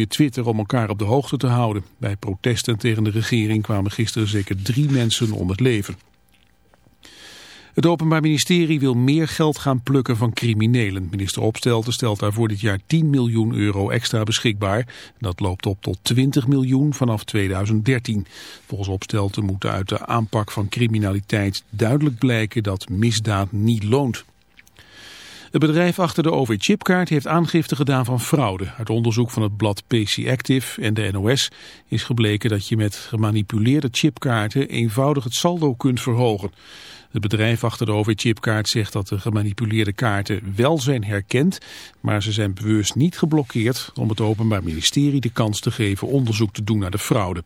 via Twitter om elkaar op de hoogte te houden. Bij protesten tegen de regering kwamen gisteren zeker drie mensen om het leven. Het Openbaar Ministerie wil meer geld gaan plukken van criminelen. Minister Opstelten stelt daarvoor dit jaar 10 miljoen euro extra beschikbaar. Dat loopt op tot 20 miljoen vanaf 2013. Volgens Opstelten moet uit de aanpak van criminaliteit duidelijk blijken dat misdaad niet loont. Het bedrijf achter de OV-chipkaart heeft aangifte gedaan van fraude. Uit onderzoek van het blad PC Active en de NOS is gebleken dat je met gemanipuleerde chipkaarten eenvoudig het saldo kunt verhogen. Het bedrijf achter de OV-chipkaart zegt dat de gemanipuleerde kaarten wel zijn herkend, maar ze zijn bewust niet geblokkeerd om het Openbaar Ministerie de kans te geven onderzoek te doen naar de fraude.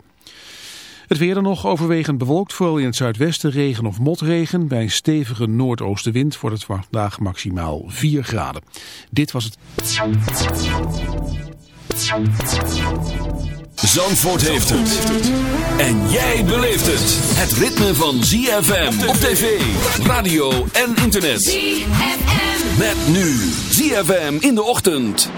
Het weer dan nog overwegend bewolkt, vooral in het zuidwesten regen of motregen. Bij een stevige noordoostenwind wordt het vandaag maximaal 4 graden. Dit was het... Zandvoort heeft het. En jij beleeft het. Het ritme van ZFM op tv, radio en internet. ZFM. Met nu ZFM in de ochtend.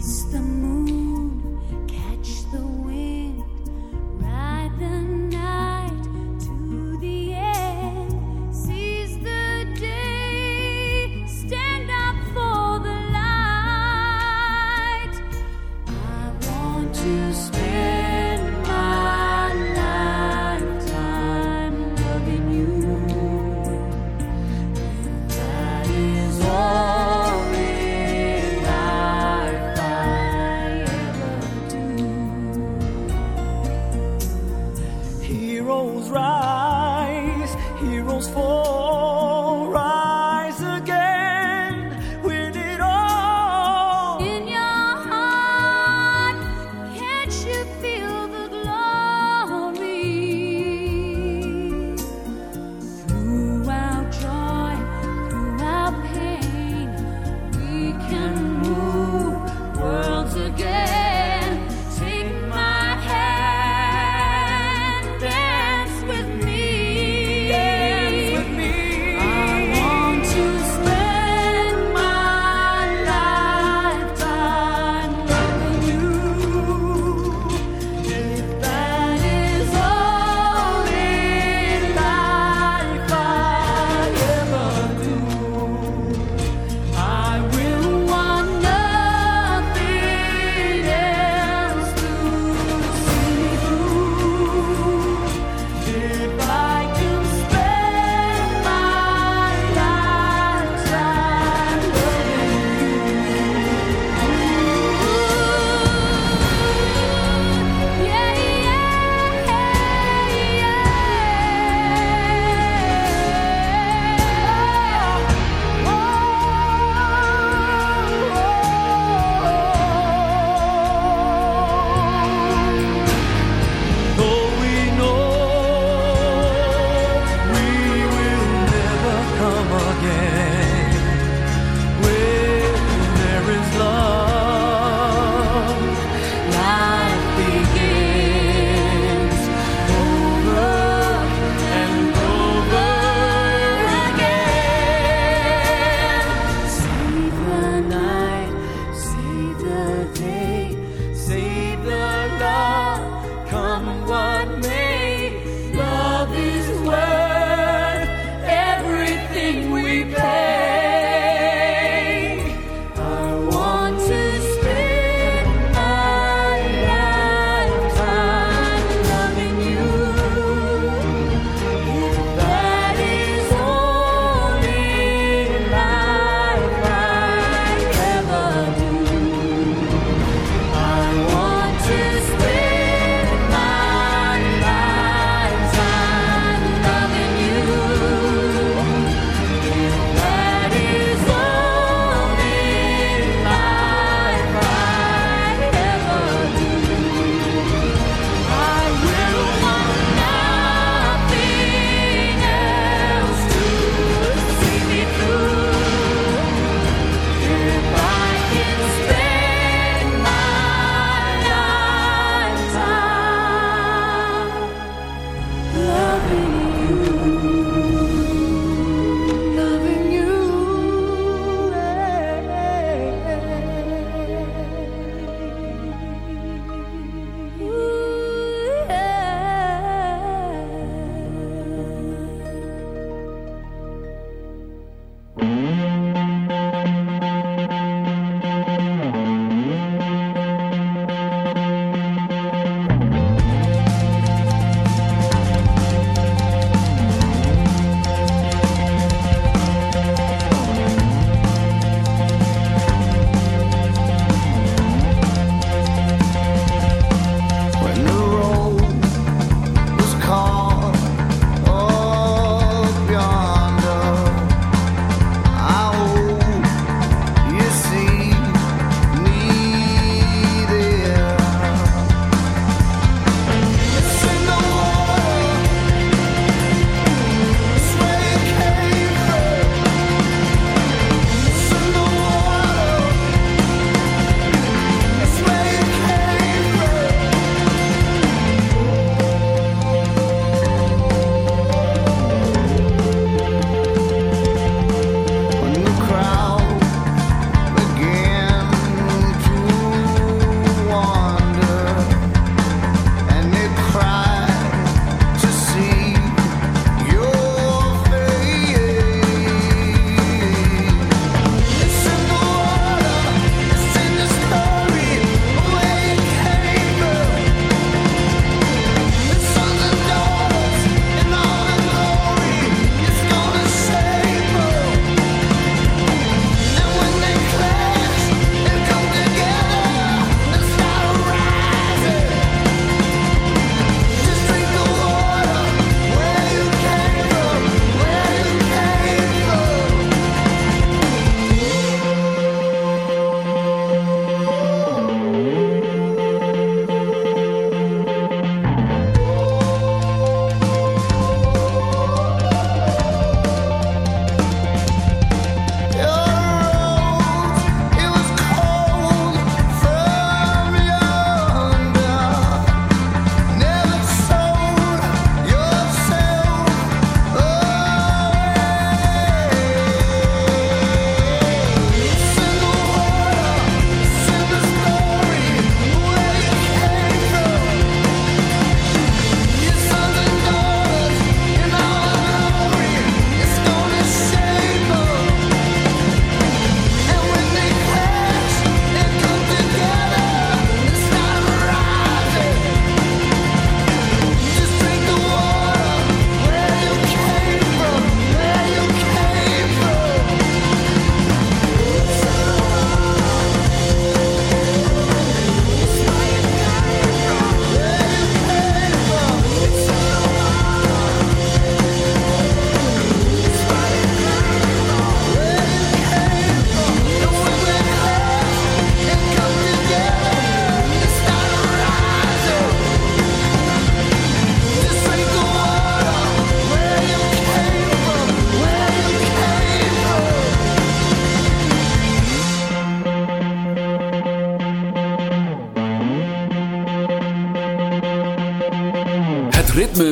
Race the moon,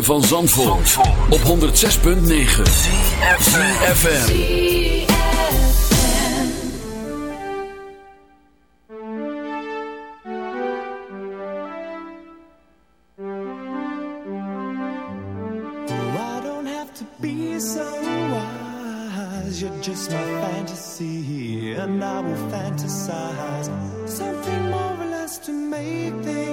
van Zandvoort, op 106.9 CFFM I don't have to be so wise? You're just my fantasy And I will fantasize. Something more less to make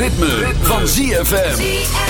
ritme, van ZFM.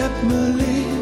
kept me leave.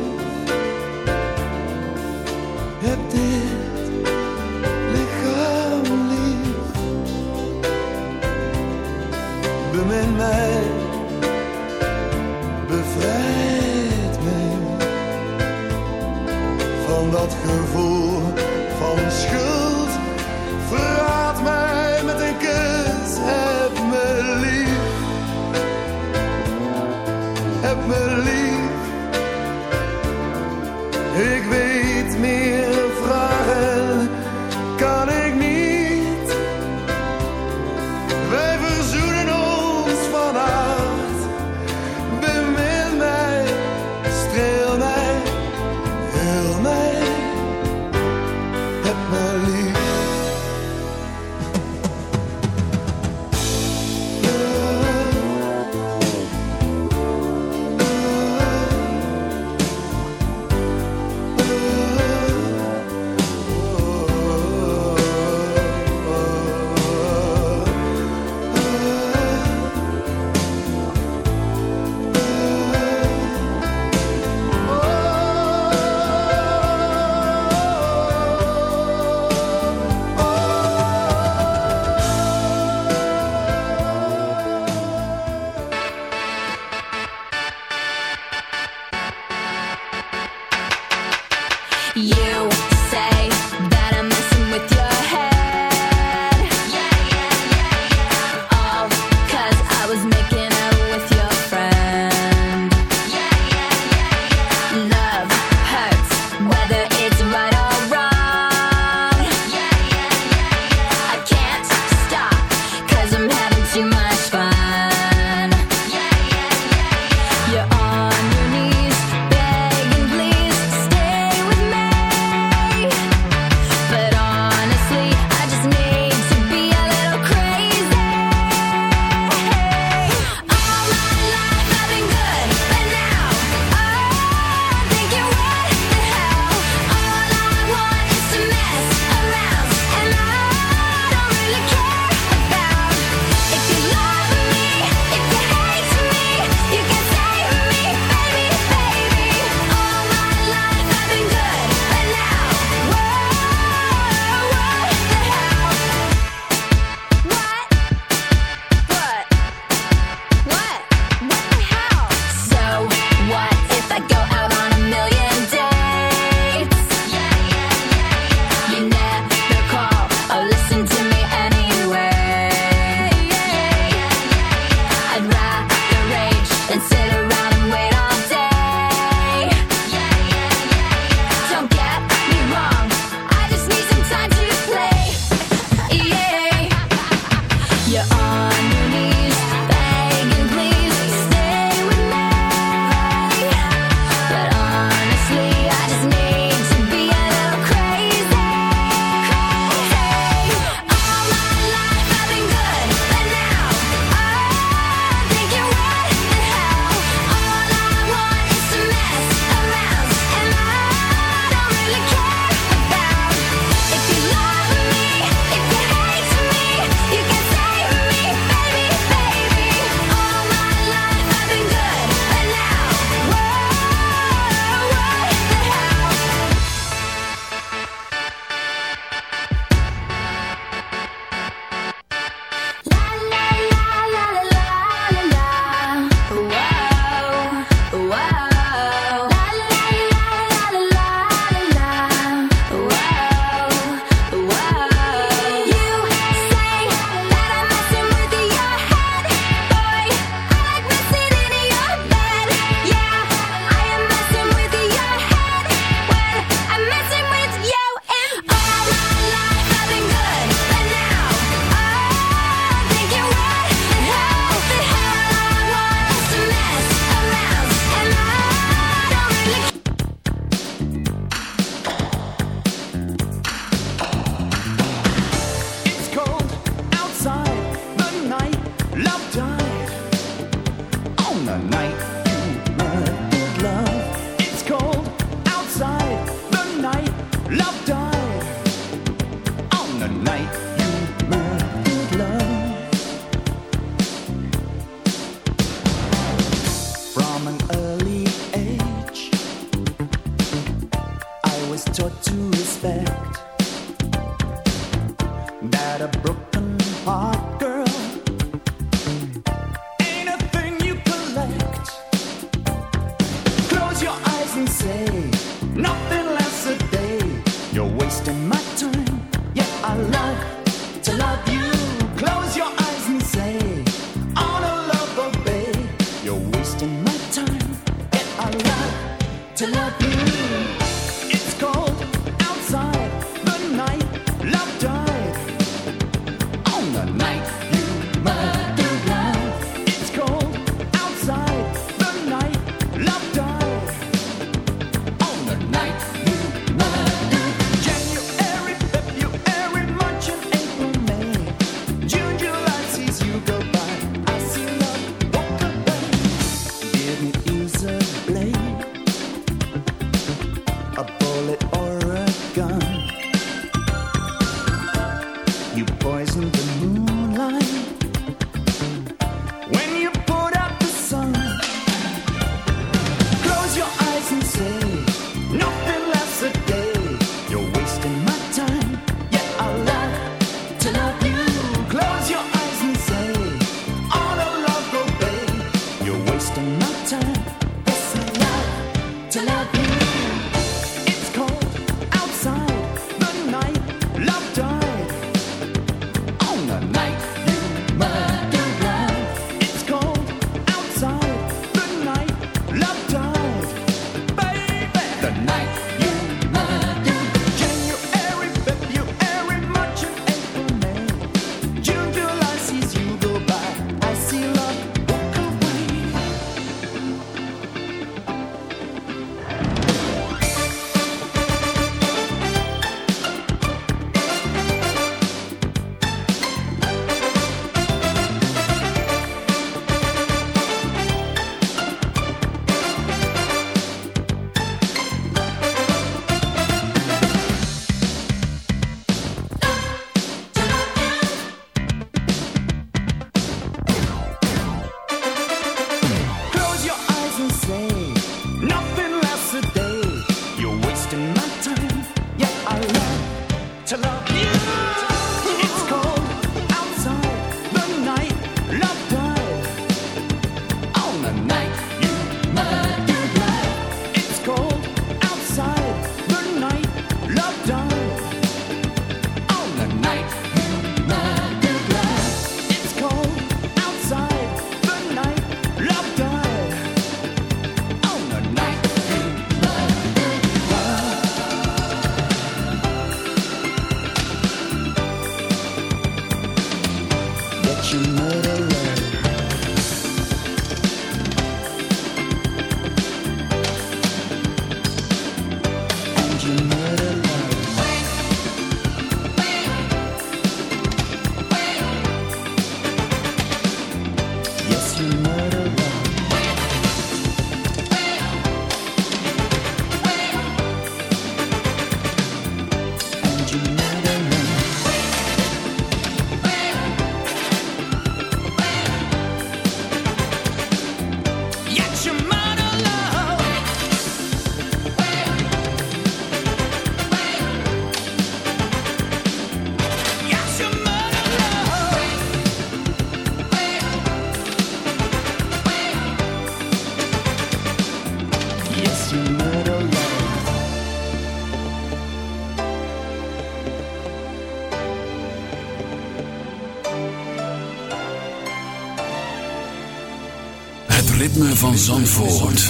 Zandvoort.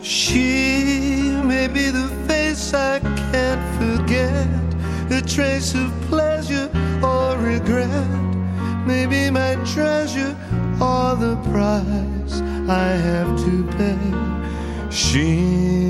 She may be the face I can't forget, a trace of pleasure or regret, maybe my treasure or the price I have to pay. She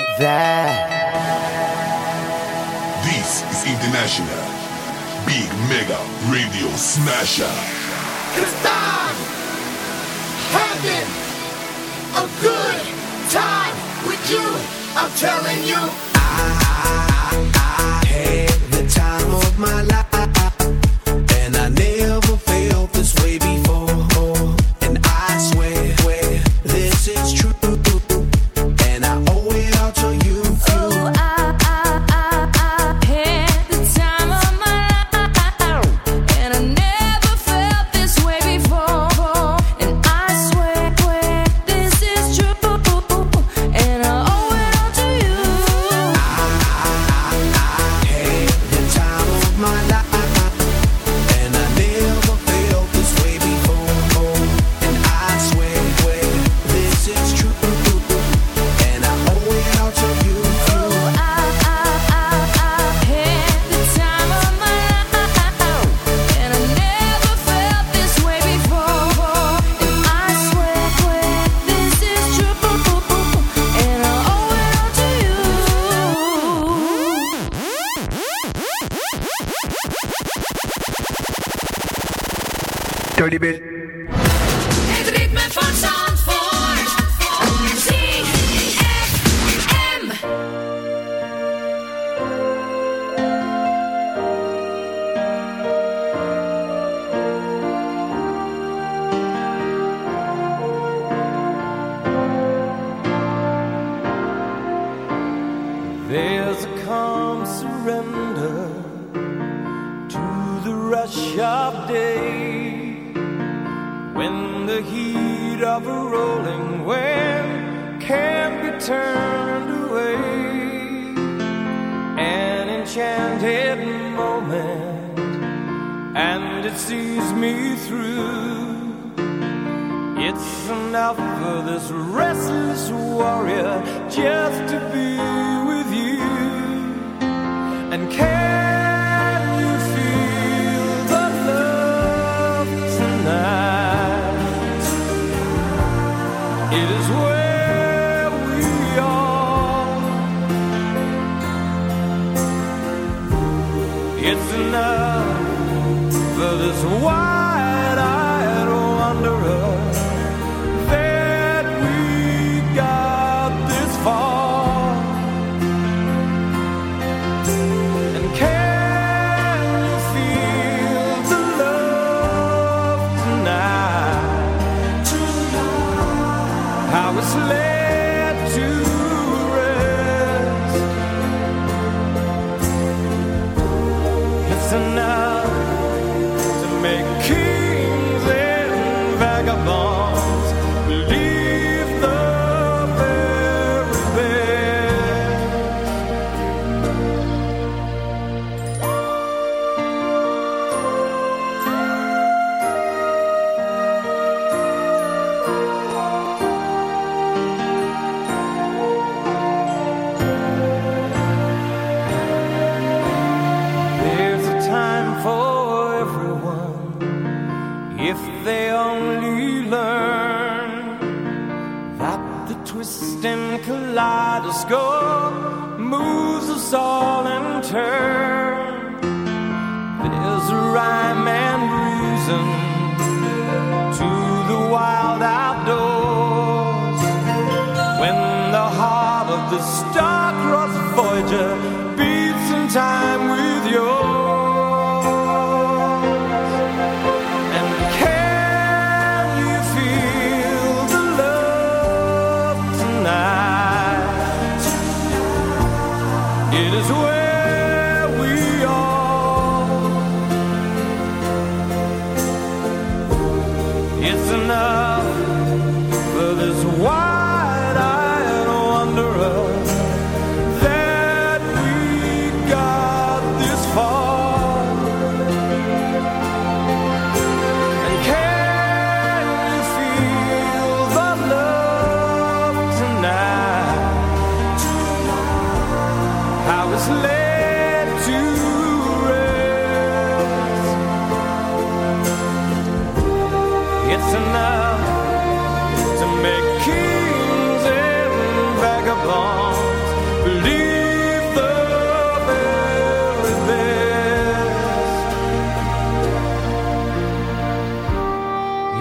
like that. This is International Big Mega Radio Smasher.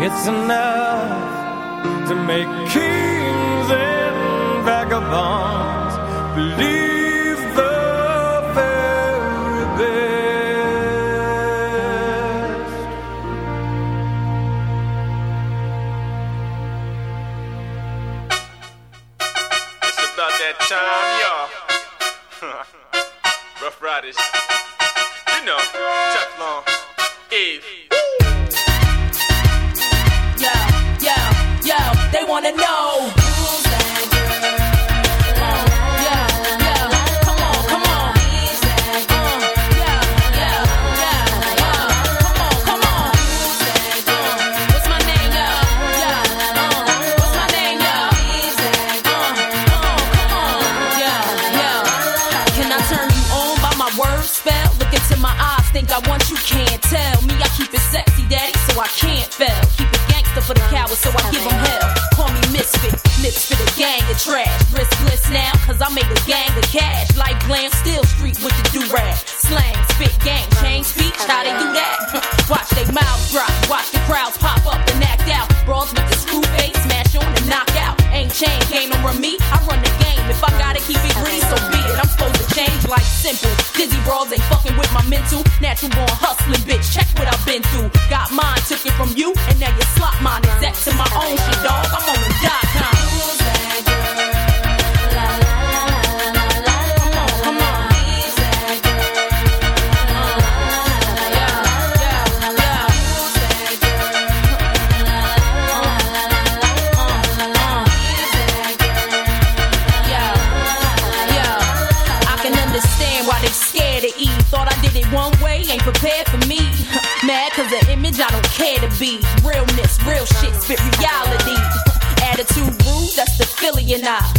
It's enough to make be. Realness, real shit, spit reality. Attitude rude, that's the Philly and I.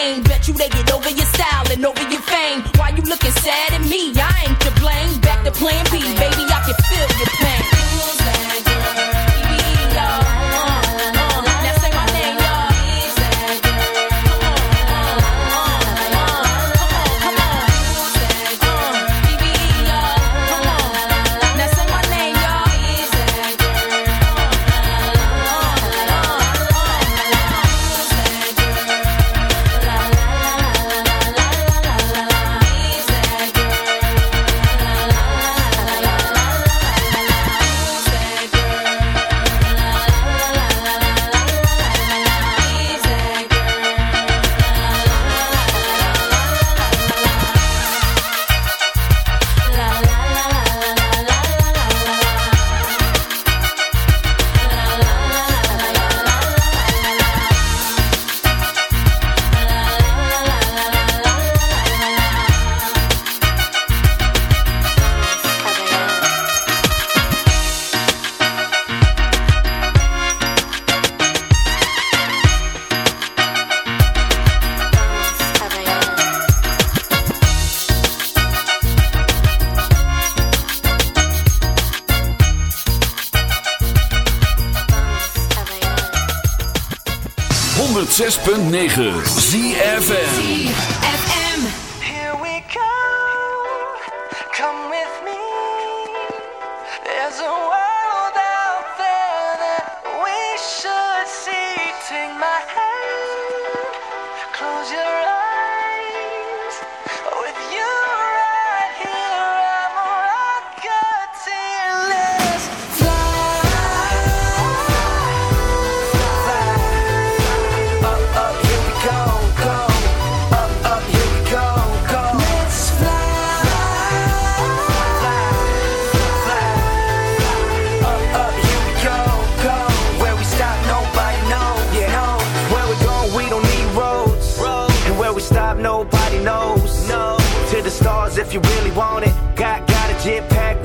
name. Bet you they get over your style and over your fame. Why you looking sad at me? 9.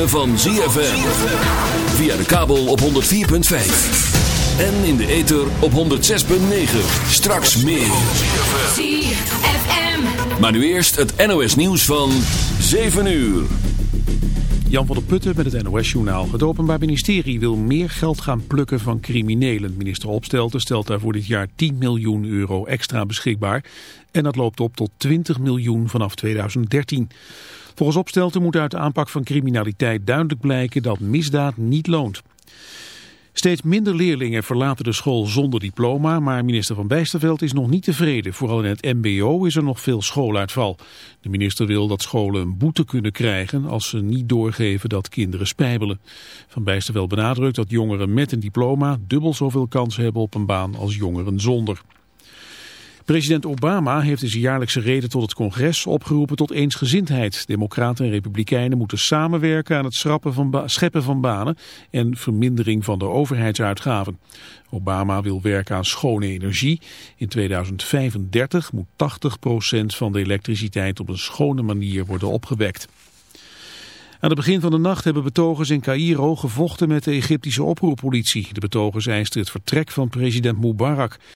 Ritme van ZFM. Via de kabel op 104.5. En in de ether op 106.9. Straks meer. ZFM. Maar nu eerst het NOS nieuws van 7 uur. Jan van der Putten met het NOS-journaal. Het Openbaar Ministerie wil meer geld gaan plukken van criminelen. Minister Opstelten stelt daarvoor dit jaar 10 miljoen euro extra beschikbaar. En dat loopt op tot 20 miljoen vanaf 2013. Volgens Opstelten moet uit de aanpak van criminaliteit duidelijk blijken dat misdaad niet loont. Steeds minder leerlingen verlaten de school zonder diploma, maar minister Van Bijsterveld is nog niet tevreden. Vooral in het mbo is er nog veel schooluitval. De minister wil dat scholen een boete kunnen krijgen als ze niet doorgeven dat kinderen spijbelen. Van Bijsterveld benadrukt dat jongeren met een diploma dubbel zoveel kans hebben op een baan als jongeren zonder. President Obama heeft in zijn jaarlijkse reden tot het congres opgeroepen tot eensgezindheid. Democraten en republikeinen moeten samenwerken aan het van scheppen van banen en vermindering van de overheidsuitgaven. Obama wil werken aan schone energie. In 2035 moet 80% van de elektriciteit op een schone manier worden opgewekt. Aan het begin van de nacht hebben betogers in Cairo gevochten met de Egyptische oproerpolitie. De betogers eisten het vertrek van president Mubarak.